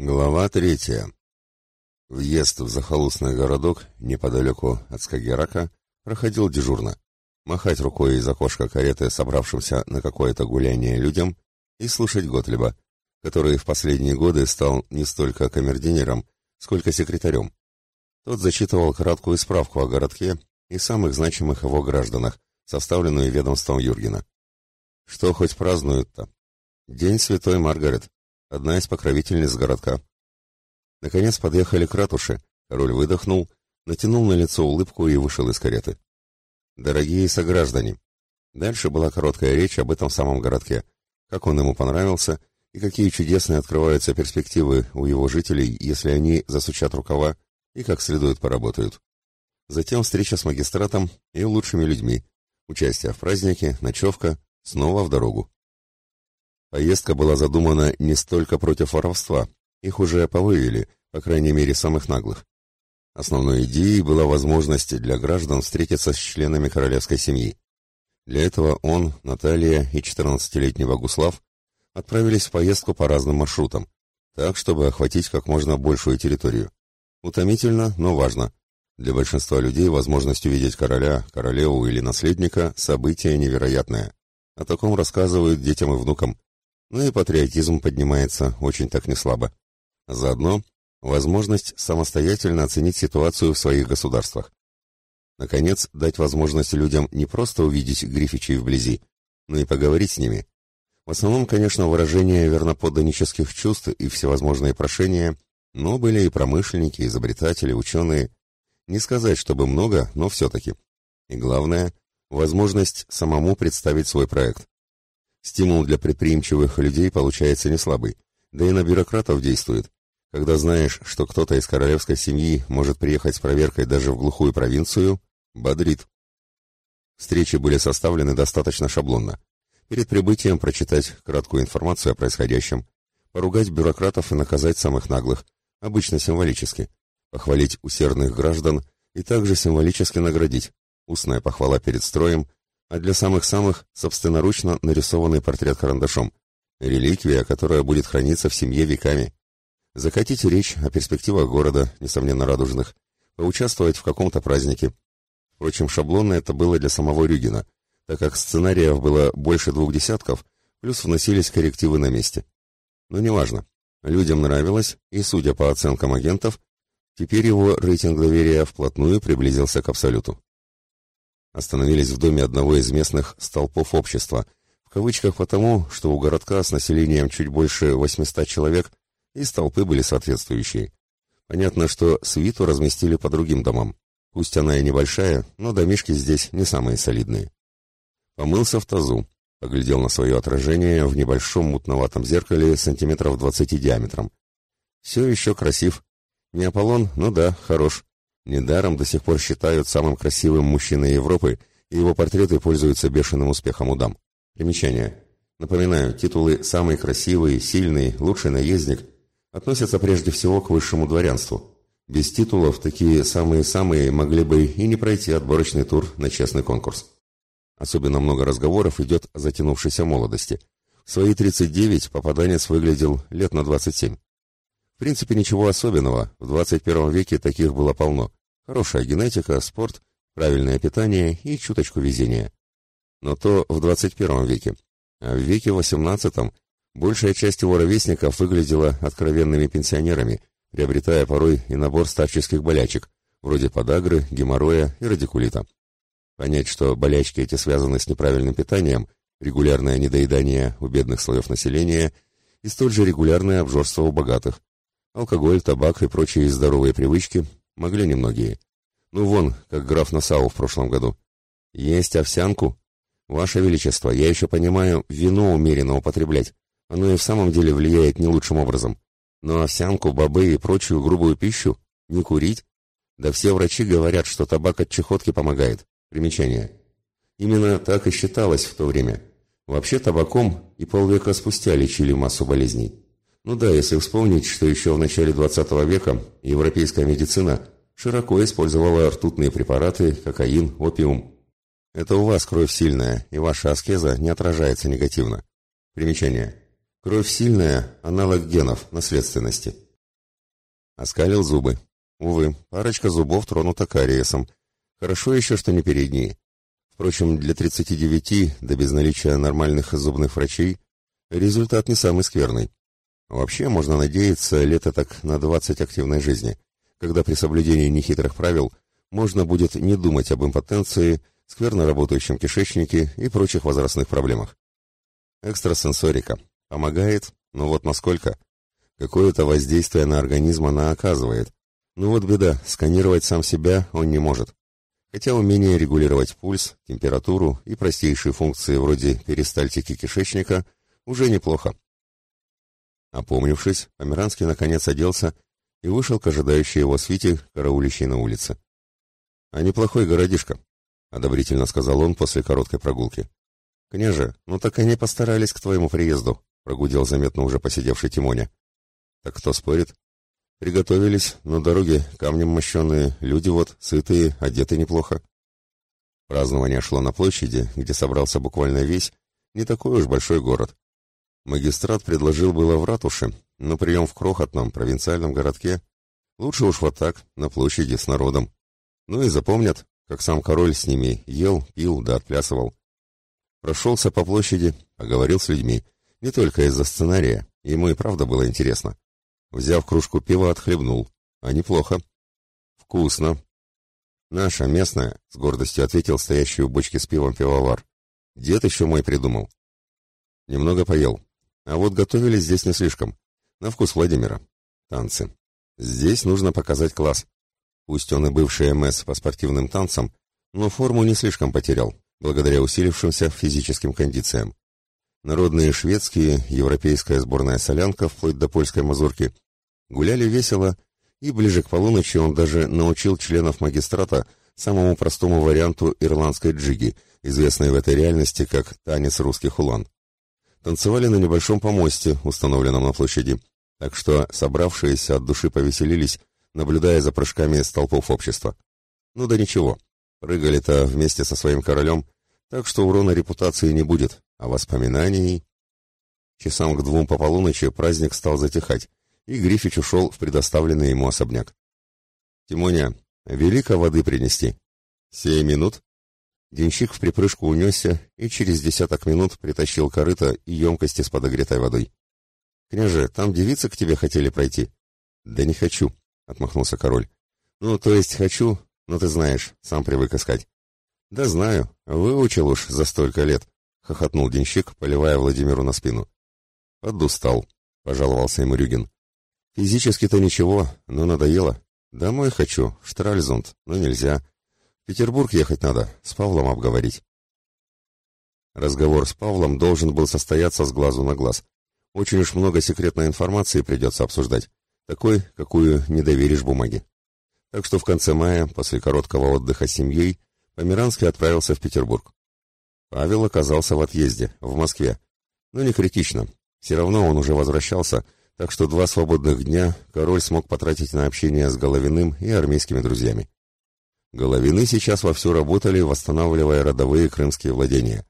Глава третья. Въезд в захолустный городок неподалеку от Скагерака проходил дежурно. Махать рукой из окошка кареты собравшимся на какое-то гуляние людям и слушать Готлиба, который в последние годы стал не столько камердинером, сколько секретарем. Тот зачитывал краткую справку о городке и самых значимых его гражданах, составленную ведомством Юргена. Что хоть празднуют-то? День Святой Маргарет, одна из покровительниц городка. Наконец подъехали к ратуше, король выдохнул, натянул на лицо улыбку и вышел из кареты. «Дорогие сограждане!» Дальше была короткая речь об этом самом городке, как он ему понравился и какие чудесные открываются перспективы у его жителей, если они засучат рукава и как следует поработают. Затем встреча с магистратом и лучшими людьми, участие в празднике, ночевка, снова в дорогу. Поездка была задумана не столько против воровства, их уже повывели, по крайней мере, самых наглых. Основной идеей была возможность для граждан встретиться с членами королевской семьи. Для этого он, Наталья и 14-летний Богуслав отправились в поездку по разным маршрутам, так, чтобы охватить как можно большую территорию. Утомительно, но важно. Для большинства людей возможность увидеть короля, королеву или наследника – событие невероятное. О таком рассказывают детям и внукам, ну и патриотизм поднимается очень так неслабо. Заодно возможность самостоятельно оценить ситуацию в своих государствах. Наконец, дать возможность людям не просто увидеть Грифичей вблизи, но и поговорить с ними. В основном, конечно, выражение верноподданнических чувств и всевозможные прошения, но были и промышленники, изобретатели, ученые. Не сказать, чтобы много, но все-таки. И главное, возможность самому представить свой проект. Стимул для предприимчивых людей получается не слабый, да и на бюрократов действует. Когда знаешь, что кто-то из королевской семьи может приехать с проверкой даже в глухую провинцию, бодрит. Встречи были составлены достаточно шаблонно. Перед прибытием прочитать краткую информацию о происходящем, поругать бюрократов и наказать самых наглых, обычно символически, похвалить усердных граждан и также символически наградить, устная похвала перед строем а для самых-самых собственноручно нарисованный портрет карандашом. Реликвия, которая будет храниться в семье веками. Закатить речь о перспективах города, несомненно радужных, поучаствовать в каком-то празднике. Впрочем, шаблонно это было для самого Рюгина, так как сценариев было больше двух десятков, плюс вносились коррективы на месте. Но неважно. Людям нравилось, и, судя по оценкам агентов, теперь его рейтинг доверия вплотную приблизился к абсолюту остановились в доме одного из местных «столпов общества», в кавычках потому, что у городка с населением чуть больше 800 человек и столпы были соответствующие. Понятно, что свиту разместили по другим домам. Пусть она и небольшая, но домишки здесь не самые солидные. Помылся в тазу, поглядел на свое отражение в небольшом мутноватом зеркале сантиметров 20 диаметром. Все еще красив. Не Аполлон, ну да, хорош. Недаром до сих пор считают самым красивым мужчиной Европы, и его портреты пользуются бешеным успехом у дам. Примечание. Напоминаю, титулы «самый красивый», «сильный», «лучший наездник» относятся прежде всего к высшему дворянству. Без титулов такие самые-самые могли бы и не пройти отборочный тур на честный конкурс. Особенно много разговоров идет о затянувшейся молодости. В свои 39 попаданец выглядел лет на 27. В принципе, ничего особенного, в 21 веке таких было полно. Хорошая генетика, спорт, правильное питание и чуточку везения. Но то в 21 веке. А в веке 18 большая часть его ровесников выглядела откровенными пенсионерами, приобретая порой и набор старческих болячек, вроде подагры, геморроя и радикулита. Понять, что болячки эти связаны с неправильным питанием, регулярное недоедание у бедных слоев населения и столь же регулярное обжорство у богатых. Алкоголь, табак и прочие здоровые привычки Могли немногие. Ну вон, как граф Насау в прошлом году. Есть овсянку? Ваше Величество, я еще понимаю, вино умеренно употреблять. Оно и в самом деле влияет не лучшим образом. Но овсянку, бобы и прочую грубую пищу не курить? Да все врачи говорят, что табак от чехотки помогает. Примечание. Именно так и считалось в то время. Вообще табаком и полвека спустя лечили массу болезней. Ну да, если вспомнить, что еще в начале 20 века европейская медицина широко использовала ртутные препараты, кокаин, опиум. Это у вас кровь сильная, и ваша аскеза не отражается негативно. Примечание. Кровь сильная – аналог генов, наследственности. Оскалил зубы. Увы, парочка зубов тронута кариесом. Хорошо еще, что не передние. Впрочем, для 39, да без наличия нормальных зубных врачей, результат не самый скверный. Вообще, можно надеяться, лето так на 20 активной жизни, когда при соблюдении нехитрых правил можно будет не думать об импотенции, скверно работающем кишечнике и прочих возрастных проблемах. Экстрасенсорика. Помогает, но вот насколько? Какое-то воздействие на организм она оказывает. Ну вот беда, сканировать сам себя он не может хотя умение регулировать пульс, температуру и простейшие функции вроде перистальтики кишечника уже неплохо. Опомнившись, Померанский наконец оделся и вышел к ожидающей его свите, караулящей на улице. «А неплохой городишко», — одобрительно сказал он после короткой прогулки. «Княже, ну так они постарались к твоему приезду», — прогудел заметно уже посидевший Тимоня. «Так кто спорит?» Приготовились, но дороги камнем мощенные, люди вот, сытые, одеты неплохо. Празднование шло на площади, где собрался буквально весь, не такой уж большой город. Магистрат предложил было в ратуше, но прием в крохотном провинциальном городке лучше уж вот так, на площади, с народом. Ну и запомнят, как сам король с ними ел, пил да отплясывал. Прошелся по площади, поговорил с людьми, не только из-за сценария, ему и правда было интересно. Взяв кружку пива, отхлебнул. А неплохо. Вкусно. Наша, местная, с гордостью ответил стоящий у бочки с пивом пивовар. Дед еще мой придумал. Немного поел. А вот готовили здесь не слишком. На вкус Владимира. Танцы. Здесь нужно показать класс. Пусть он и бывший МС по спортивным танцам, но форму не слишком потерял, благодаря усилившимся физическим кондициям. Народные шведские, европейская сборная солянка, вплоть до польской мазурки, гуляли весело, и ближе к полуночи он даже научил членов магистрата самому простому варианту ирландской джиги, известной в этой реальности как танец русских улан. Танцевали на небольшом помосте, установленном на площади, так что собравшиеся от души повеселились, наблюдая за прыжками столпов общества. Ну да ничего, прыгали-то вместе со своим королем, так что урона репутации не будет, а воспоминаний... Часам к двум по полуночи праздник стал затихать, и Грифич ушел в предоставленный ему особняк. «Тимоня, велика воды принести?» «Сей минут?» Денщик в припрыжку унесся и через десяток минут притащил корыто и емкости с подогретой водой. «Княже, там девицы к тебе хотели пройти?» «Да не хочу», — отмахнулся король. «Ну, то есть хочу, но ты знаешь, сам привык искать». «Да знаю, выучил уж за столько лет», — хохотнул денщик, поливая Владимиру на спину. «Подустал», — пожаловался ему Рюгин. «Физически-то ничего, но надоело. Домой хочу, Штральзунд, но нельзя. Петербург ехать надо, с Павлом обговорить». Разговор с Павлом должен был состояться с глазу на глаз. Очень уж много секретной информации придется обсуждать, такой, какую не доверишь бумаге. Так что в конце мая, после короткого отдыха с семьей, Померанский отправился в Петербург. Павел оказался в отъезде, в Москве. Но не критично. Все равно он уже возвращался, так что два свободных дня король смог потратить на общение с Головиным и армейскими друзьями. Головины сейчас вовсю работали, восстанавливая родовые крымские владения.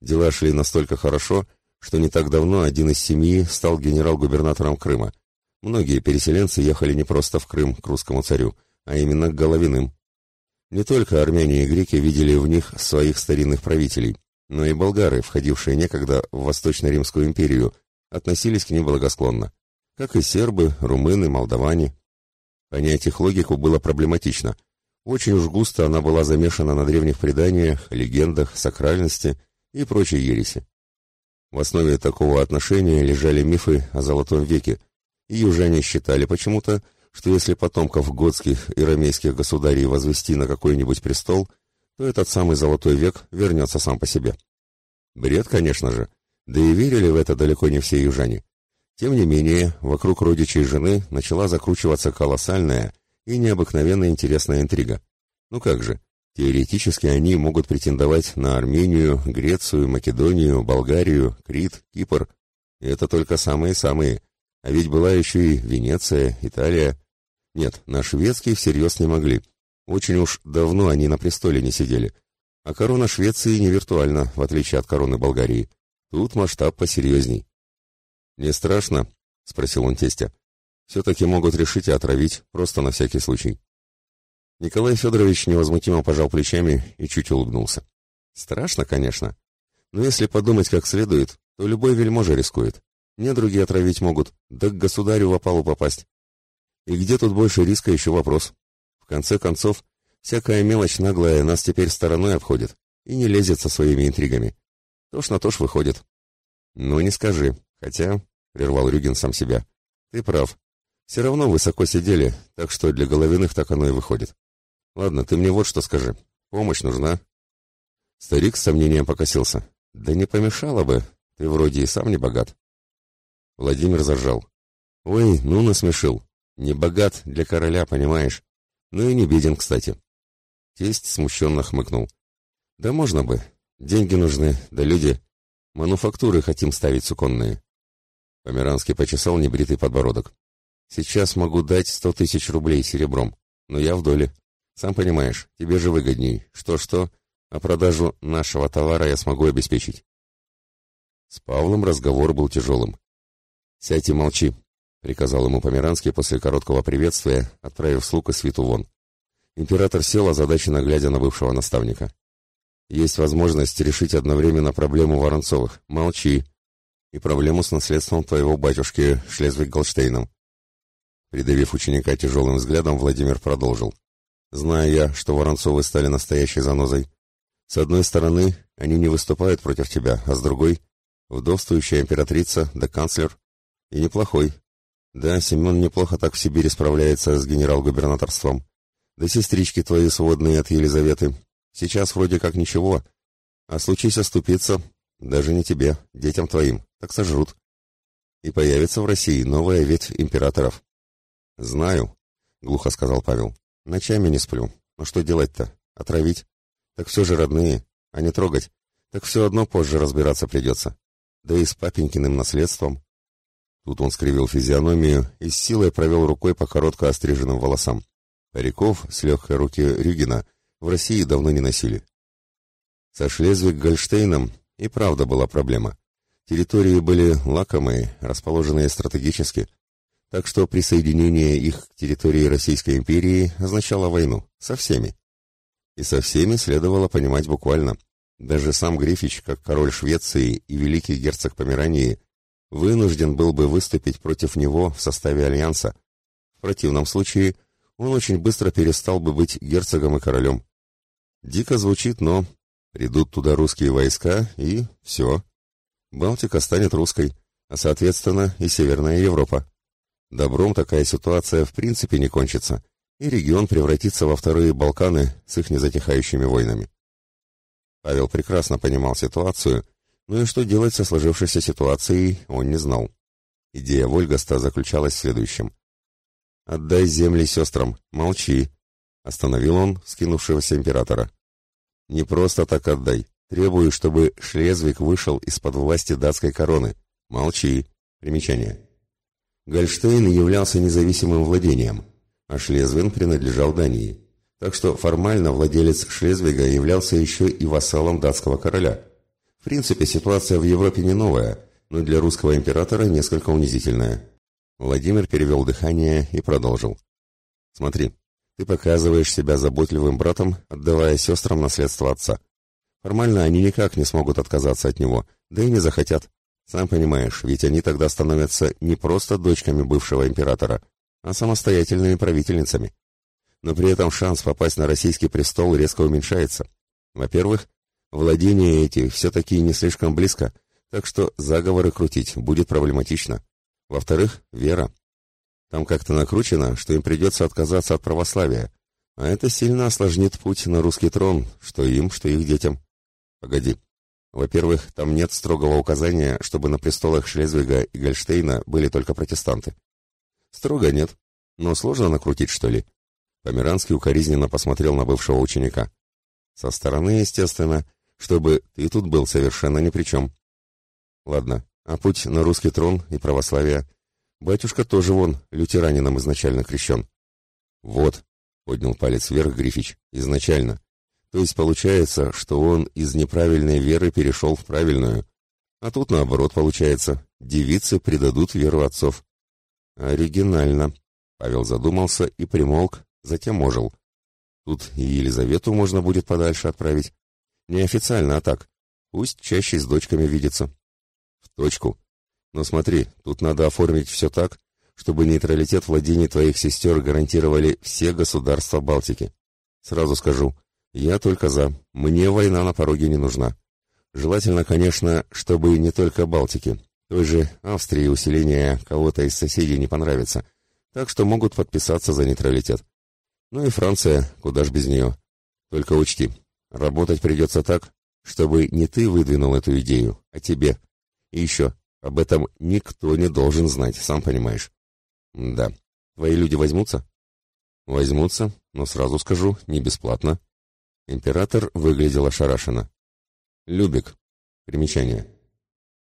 Дела шли настолько хорошо, что не так давно один из семьи стал генерал-губернатором Крыма. Многие переселенцы ехали не просто в Крым к русскому царю, а именно к Головиным. Не только армяне и греки видели в них своих старинных правителей, но и болгары, входившие некогда в Восточно-Римскую империю, относились к ним благосклонно, как и сербы, румыны, молдаване. Понять их логику было проблематично. Очень уж густо она была замешана на древних преданиях, легендах, сакральности и прочей ереси. В основе такого отношения лежали мифы о Золотом веке, и южане считали почему-то, что если потомков готских и ромейских государей возвести на какой-нибудь престол, то этот самый золотой век вернется сам по себе. Бред, конечно же, да и верили в это далеко не все южане. Тем не менее, вокруг родичей жены начала закручиваться колоссальная и необыкновенно интересная интрига. Ну как же, теоретически они могут претендовать на Армению, Грецию, Македонию, Болгарию, Крит, Кипр. И это только самые-самые. А ведь была еще и Венеция, Италия. Нет, на шведский всерьез не могли. Очень уж давно они на престоле не сидели. А корона Швеции не виртуальна, в отличие от короны Болгарии. Тут масштаб посерьезней. «Не страшно?» — спросил он тестя. Все-таки могут решить и отравить, просто на всякий случай. Николай Федорович невозмутимо пожал плечами и чуть улыбнулся. Страшно, конечно. Но если подумать как следует, то любой вельможа рискует. Недруги отравить могут, да к государю в опалу попасть. И где тут больше риска, еще вопрос. В конце концов, всякая мелочь наглая нас теперь стороной обходит и не лезет со своими интригами. Тож на то ж выходит. Ну, не скажи. Хотя, — прервал Рюгин сам себя, — ты прав. Все равно высоко сидели, так что для головиных так оно и выходит. Ладно, ты мне вот что скажи. Помощь нужна? Старик с сомнением покосился. Да не помешало бы. Ты вроде и сам не богат. Владимир заржал. Ой, ну насмешил. Не богат для короля, понимаешь? Ну и не беден, кстати. Тесть смущенно хмыкнул. Да можно бы. Деньги нужны, да люди. Мануфактуры хотим ставить суконные. Померанский почесал небритый подбородок. Сейчас могу дать сто тысяч рублей серебром, но я в доле. Сам понимаешь, тебе же выгодней. Что-что, а продажу нашего товара я смогу обеспечить. С Павлом разговор был тяжелым. «Сядь и молчи», — приказал ему Померанский после короткого приветствия, отправив слуг и свиту вон. Император сел, озадаченно глядя на бывшего наставника. «Есть возможность решить одновременно проблему Воронцовых. Молчи. И проблему с наследством твоего батюшки Шлезвиг-Голштейном. Придавив ученика тяжелым взглядом, Владимир продолжил. «Зная я, что Воронцовы стали настоящей занозой. С одной стороны, они не выступают против тебя, а с другой — вдовствующая императрица, да канцлер. И неплохой. Да, Семен неплохо так в Сибири справляется с генерал-губернаторством. Да сестрички твои сводные от Елизаветы. Сейчас вроде как ничего. А случись оступиться, даже не тебе, детям твоим, так сожрут. И появится в России новая ветвь императоров. «Знаю», — глухо сказал Павел. «Ночами не сплю. Но что делать-то? Отравить? Так все же родные, а не трогать. Так все одно позже разбираться придется. Да и с папенькиным наследством». Тут он скривил физиономию и с силой провел рукой по коротко остриженным волосам. Париков с легкой руки Рюгина в России давно не носили. Со Шлезвиг-Гольштейном и правда была проблема. Территории были лакомые, расположенные стратегически, так что присоединение их к территории Российской империи означало войну со всеми. И со всеми следовало понимать буквально. Даже сам Грифич, как король Швеции и великий герцог Померании, вынужден был бы выступить против него в составе альянса. В противном случае он очень быстро перестал бы быть герцогом и королем. Дико звучит, но придут туда русские войска, и все. Балтика станет русской, а соответственно и Северная Европа. Добром такая ситуация в принципе не кончится, и регион превратится во вторые Балканы с их незатихающими войнами. Павел прекрасно понимал ситуацию, но и что делать со сложившейся ситуацией он не знал. Идея Вольгаста заключалась в следующем. «Отдай земли сестрам, молчи», — остановил он скинувшегося императора. «Не просто так отдай. Требую, чтобы Шлезвик вышел из-под власти датской короны. Молчи». Примечание. Гольштейн являлся независимым владением, а Шлезвин принадлежал Дании. Так что формально владелец Шлезвига являлся еще и вассалом датского короля. В принципе, ситуация в Европе не новая, но для русского императора несколько унизительная. Владимир перевел дыхание и продолжил. «Смотри, ты показываешь себя заботливым братом, отдавая сестрам наследство отца. Формально они никак не смогут отказаться от него, да и не захотят. Сам понимаешь, ведь они тогда становятся не просто дочками бывшего императора, а самостоятельными правительницами. Но при этом шанс попасть на российский престол резко уменьшается. Во-первых, владение эти все-таки не слишком близко, так что заговоры крутить будет проблематично. Во-вторых, вера. Там как-то накручено, что им придется отказаться от православия, а это сильно осложнит путь на русский трон, что им, что их детям. Погоди, во-первых, там нет строгого указания, чтобы на престолах Шлезвига и Гольштейна были только протестанты. Строго нет, но сложно накрутить, что ли. Померанский укоризненно посмотрел на бывшего ученика. Со стороны, естественно, чтобы ты тут был совершенно ни при чем. Ладно, а путь на русский трон и православие? Батюшка тоже вон, лютеранином изначально крещен. Вот, поднял палец вверх Грифич, изначально. То есть получается, что он из неправильной веры перешел в правильную. А тут наоборот получается, девицы предадут веру отцов. Оригинально. Павел задумался и примолк, затем ожил. Тут и Елизавету можно будет подальше отправить. Неофициально, а так. Пусть чаще с дочками видится. В точку. Но смотри, тут надо оформить все так, чтобы нейтралитет владений твоих сестер гарантировали все государства Балтики. Сразу скажу, я только за. Мне война на пороге не нужна. Желательно, конечно, чтобы не только Балтики. Той же Австрии усиление кого-то из соседей не понравится. Так что могут подписаться за нейтралитет. Ну и Франция, куда ж без нее. Только учти, работать придется так, чтобы не ты выдвинул эту идею, а тебе. И еще, об этом никто не должен знать, сам понимаешь. Да. Твои люди возьмутся? Возьмутся, но сразу скажу, не бесплатно. Император выглядел ошарашенно. Любик. Примечание.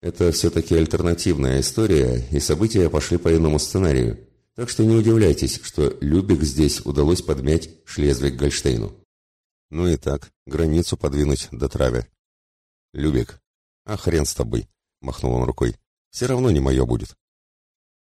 Это все-таки альтернативная история, и события пошли по иному сценарию. Так что не удивляйтесь, что Любик здесь удалось подмять Шлезвиг-Гольштейну. Ну и так, границу подвинуть до траве. Любик. А хрен с тобой, махнул он рукой. Все равно не мое будет.